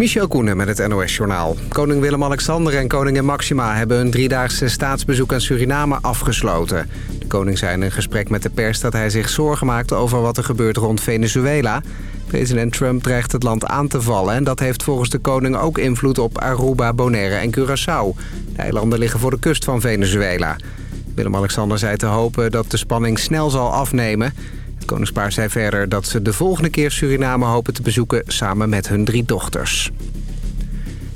Michel Koenen met het NOS-journaal. Koning Willem-Alexander en koningin Maxima hebben een driedaagse staatsbezoek aan Suriname afgesloten. De koning zei in een gesprek met de pers dat hij zich zorgen maakte over wat er gebeurt rond Venezuela. President Trump dreigt het land aan te vallen en dat heeft volgens de koning ook invloed op Aruba, Bonaire en Curaçao. De eilanden liggen voor de kust van Venezuela. Willem-Alexander zei te hopen dat de spanning snel zal afnemen... Het koningspaar zei verder dat ze de volgende keer Suriname hopen te bezoeken samen met hun drie dochters.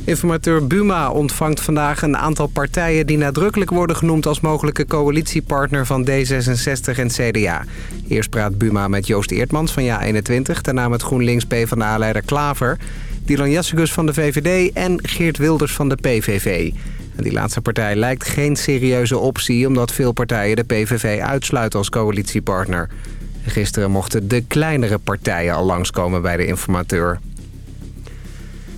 Informateur Buma ontvangt vandaag een aantal partijen die nadrukkelijk worden genoemd als mogelijke coalitiepartner van D66 en CDA. Eerst praat Buma met Joost Eertmans van JA21, daarna met GroenLinks PvdA-leider Klaver, Dylan Jassigus van de VVD en Geert Wilders van de PVV. En die laatste partij lijkt geen serieuze optie omdat veel partijen de PVV uitsluiten als coalitiepartner. Gisteren mochten de kleinere partijen al langskomen bij de informateur.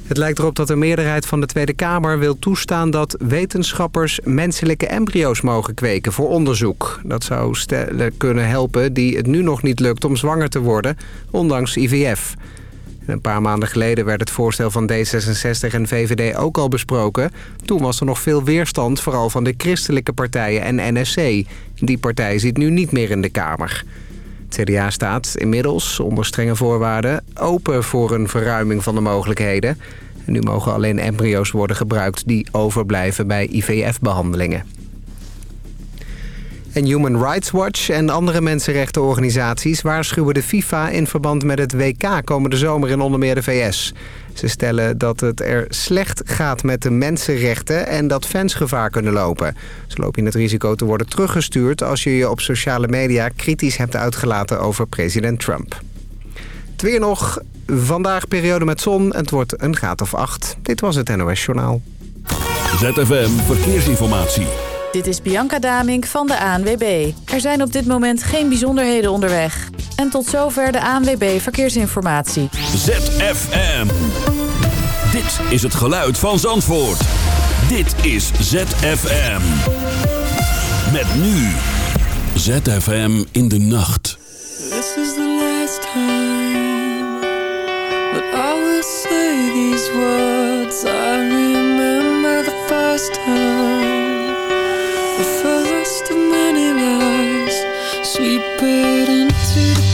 Het lijkt erop dat de meerderheid van de Tweede Kamer wil toestaan dat wetenschappers menselijke embryo's mogen kweken voor onderzoek. Dat zou stellen kunnen helpen die het nu nog niet lukt om zwanger te worden, ondanks IVF. Een paar maanden geleden werd het voorstel van D66 en VVD ook al besproken. Toen was er nog veel weerstand, vooral van de christelijke partijen en NSC. Die partij zit nu niet meer in de Kamer. Het CDA staat inmiddels, onder strenge voorwaarden, open voor een verruiming van de mogelijkheden. En nu mogen alleen embryo's worden gebruikt die overblijven bij IVF-behandelingen. En Human Rights Watch en andere mensenrechtenorganisaties waarschuwen de FIFA in verband met het WK komende zomer in onder meer de VS. Ze stellen dat het er slecht gaat met de mensenrechten en dat fans gevaar kunnen lopen. Zo loop je het risico te worden teruggestuurd als je je op sociale media kritisch hebt uitgelaten over president Trump. Het nog. Vandaag periode met zon. Het wordt een graad of acht. Dit was het NOS Journaal. ZFM Verkeersinformatie. Dit is Bianca Damink van de ANWB. Er zijn op dit moment geen bijzonderheden onderweg. En tot zover de ANWB Verkeersinformatie. ZFM. Dit is het geluid van Zandvoort. Dit is ZFM. Met nu. ZFM in de nacht. This is the last time that I will say these words. I remember the first time. The first of many lies Sweep it into the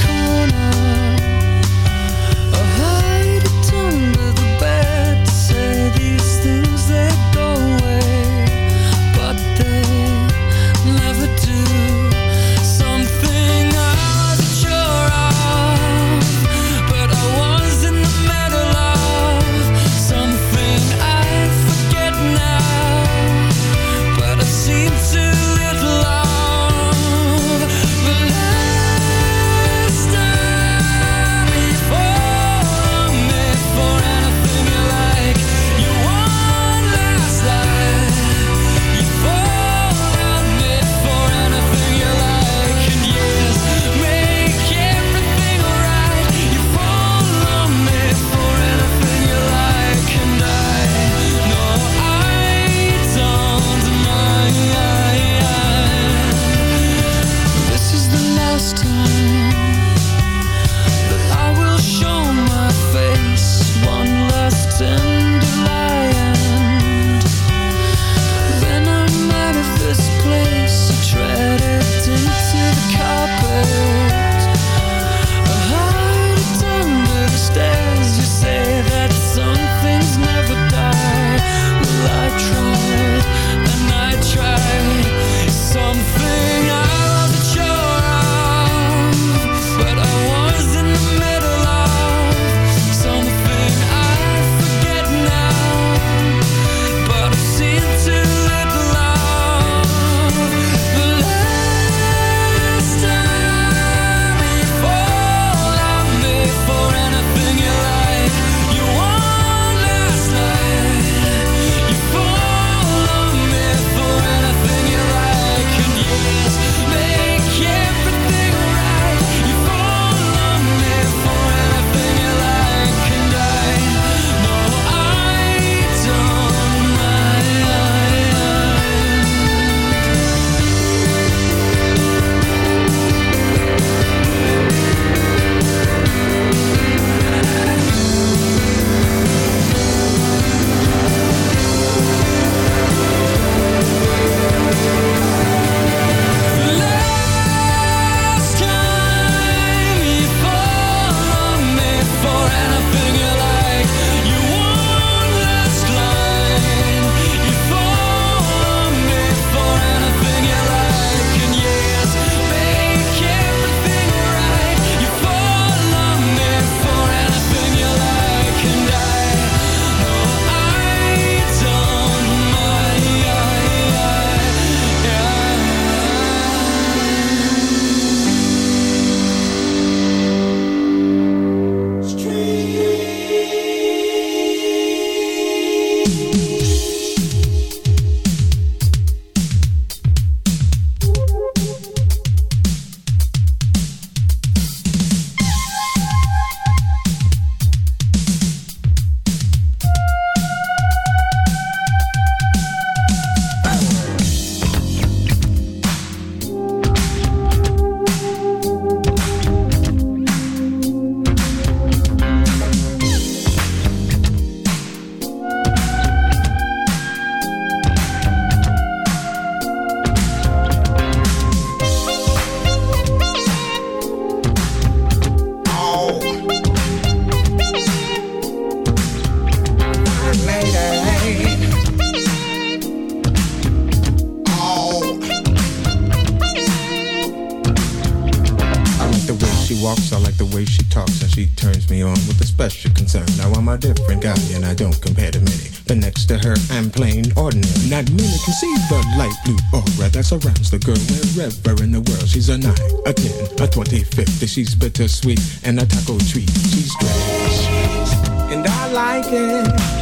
plain ordinary. Not many can see the light blue aura that surrounds the girl wherever in the world. She's a 9, a 10, a 20, 50. She's bittersweet and a taco treat. She's strange. And I like it.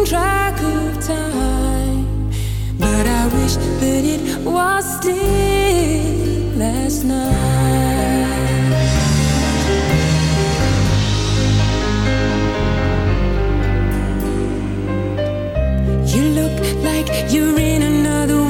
losing track of time. But I wish that it was still last night. You look like you're in another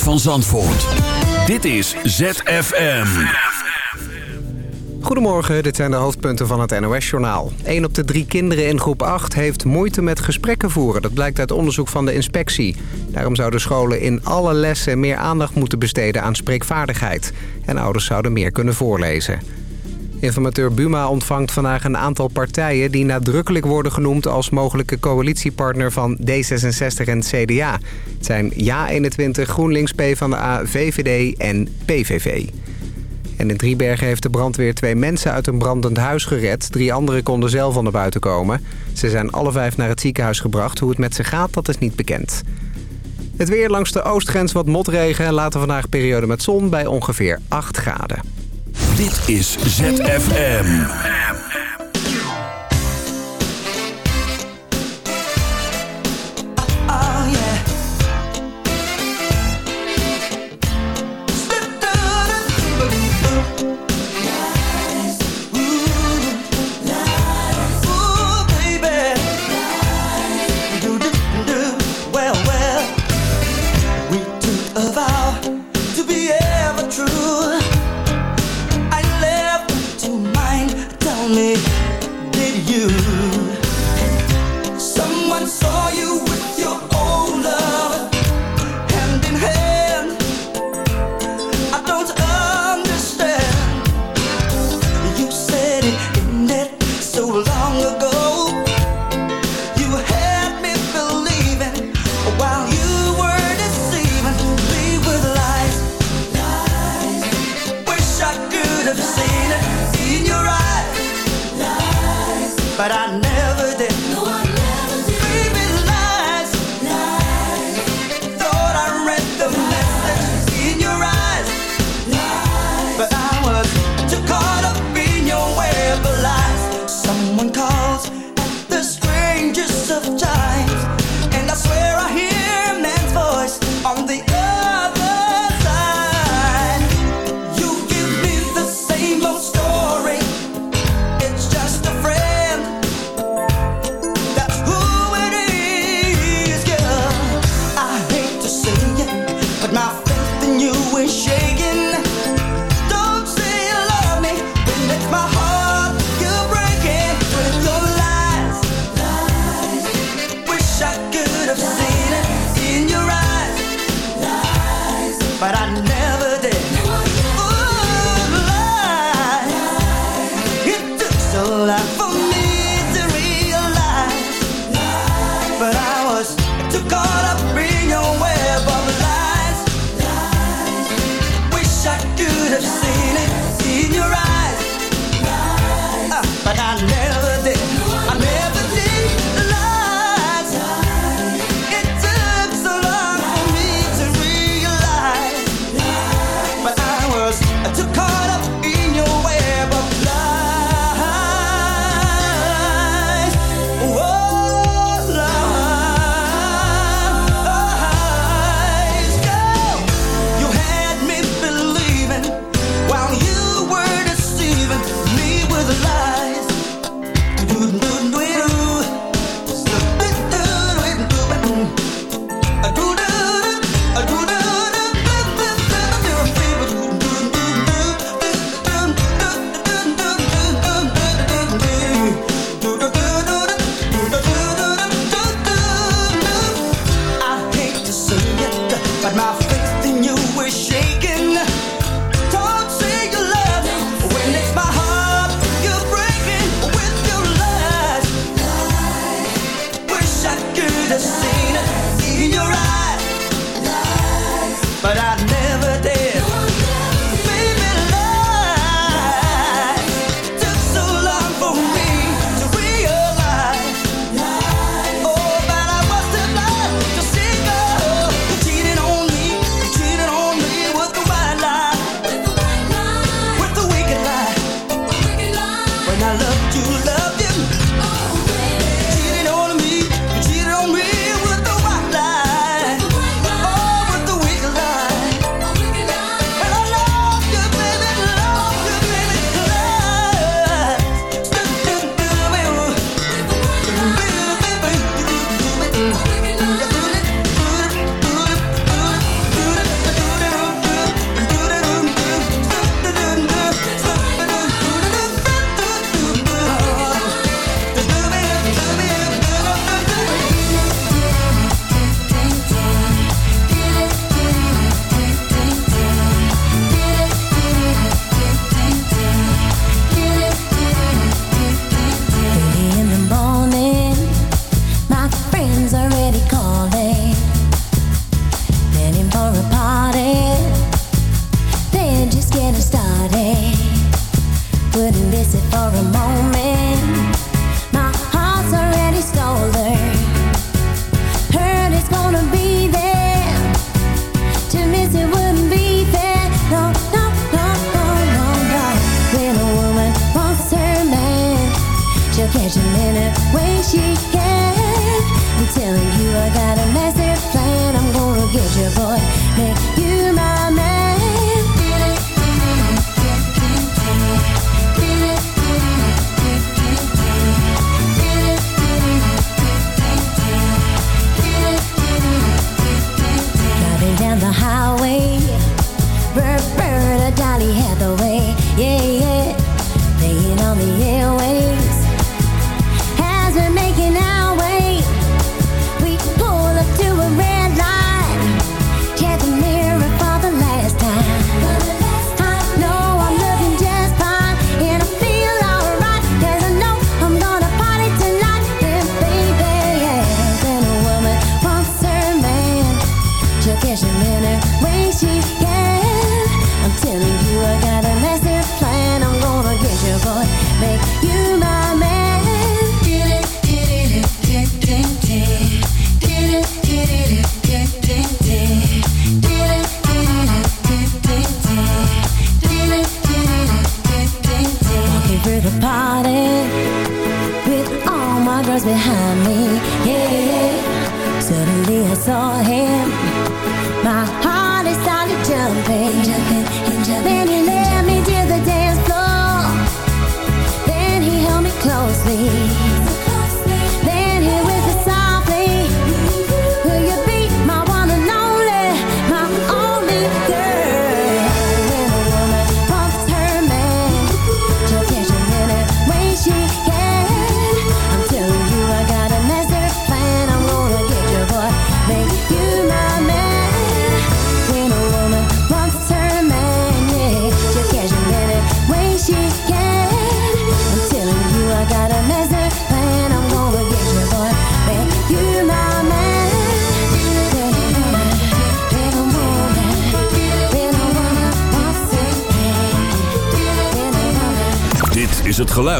Van Zandvoort. Dit is ZFM. Goedemorgen, dit zijn de hoofdpunten van het NOS-journaal. Een op de drie kinderen in groep 8 heeft moeite met gesprekken voeren. Dat blijkt uit onderzoek van de inspectie. Daarom zouden scholen in alle lessen meer aandacht moeten besteden aan spreekvaardigheid. En ouders zouden meer kunnen voorlezen. Informateur Buma ontvangt vandaag een aantal partijen... die nadrukkelijk worden genoemd als mogelijke coalitiepartner van D66 en CDA. Het zijn JA21, GroenLinks, PvdA, VVD en PVV. En in Driebergen heeft de brandweer twee mensen uit een brandend huis gered. Drie anderen konden zelf van naar buiten komen. Ze zijn alle vijf naar het ziekenhuis gebracht. Hoe het met ze gaat, dat is niet bekend. Het weer langs de oostgrens wat motregen. Later vandaag periode met zon bij ongeveer 8 graden. Dit is ZFM.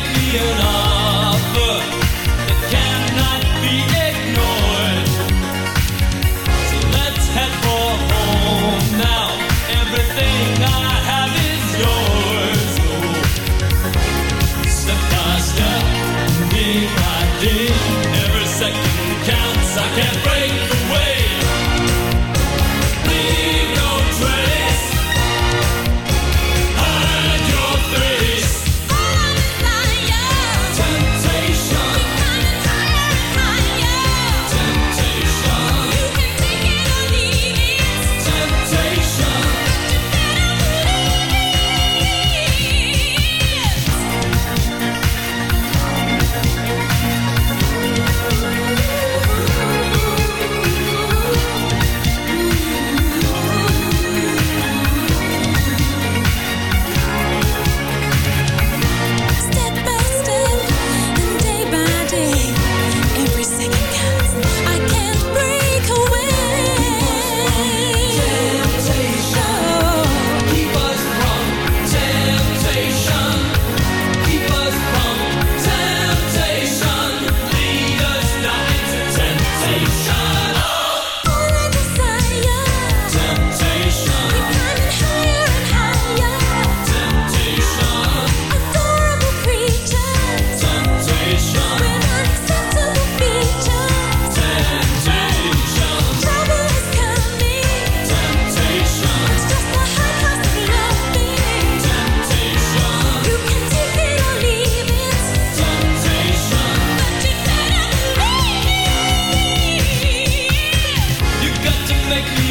make me an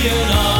you know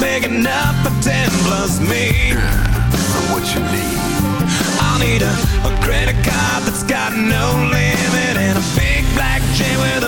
big enough for ten plus me. For what you need. I'll need a, a credit card that's got no limit and a big black chain with a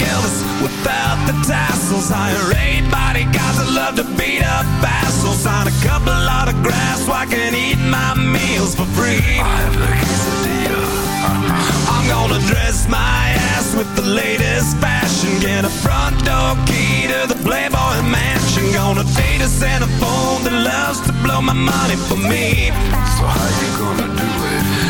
Elvis without the tassels. Hire eight bodyguards that love to beat up assholes. Sign a couple autographs so I can eat my meals for free. I have the quesadilla. Uh-huh. I'm gonna dress my ass with the latest fashion. Get a front door key to the Playboy Mansion. Gonna date a Santa phone that loves to blow my money for me. So how you gonna do it?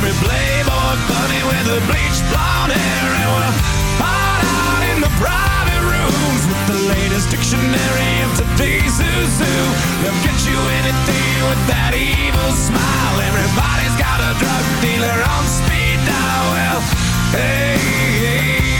Every playboy bunny with the bleached blonde hair and we'll hide out in the private rooms with the latest dictionary of today's who. They'll get you anything with that evil smile. Everybody's got a drug dealer on speed dial. Well, hey, hey,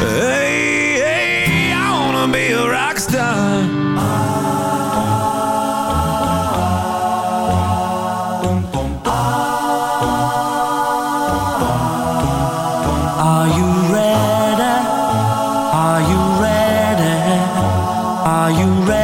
Hey, hey, I wanna be a rock star. Are you ready? Are you ready? Are you ready?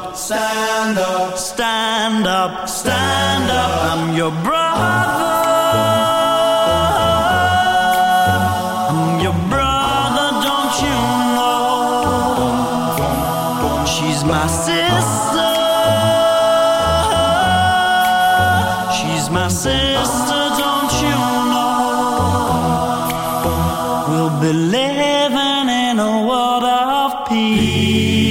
Stand up, stand up, stand up. I'm your brother. I'm your brother, don't you know? She's my sister. She's my sister, don't you know? We'll be living in a world of peace.